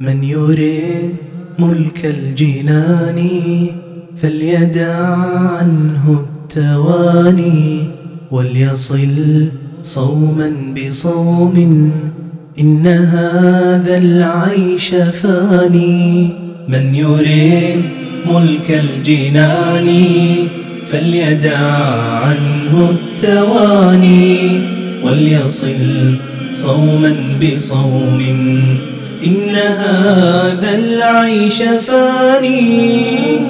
من يريد ملك الجنان فليدع عنه التواني وليصل صوما بصوم إن هذا العيش فاني. من يريد ملك الجنان فليدع عنه التواني وليصل صوما بصوم. إن هذا العيش فاني.